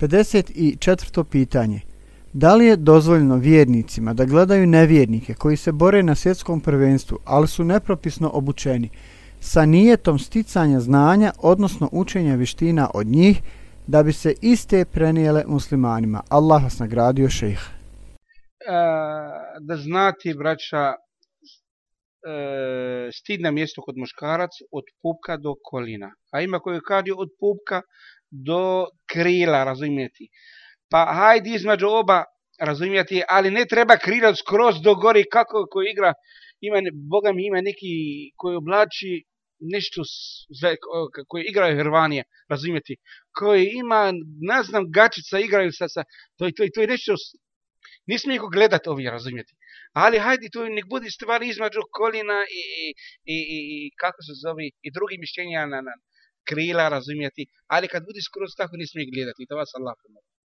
54. pitanje. Da li je dozvoljeno vjernicima da gledaju nevjernike koji se bore na svjetskom prvenstvu, ali su nepropisno obučeni, sa nijetom sticanja znanja, odnosno učenja vještina od njih, da bi se iste prenijele muslimanima? Allah vas nagradio šejh. E, da znati, braća, e, stid na mjesto kod muškarac od pupka do kolina. A ima koji kaže od pupka do krila, razumijeti. Pa hajde između oba, razumijeti, ali ne treba krila skroz do gori kako ko igra. Ima, Boga mi ima neki koji oblači nešto sve, koji igraju Hrvanije, razumijeti, koji ima, ne znam, gačica igraju sa, sa to, to, to je nešto, nismo ih gledati ovi, razumijeti. Ali hajde, to nek bude stvari između kolina i, i, i, i kako se zove, i drugi mišljenja na, na, krila, razumijeti, ali kad budi skroz tako nismo ih gledati, to vas Allah pomoći.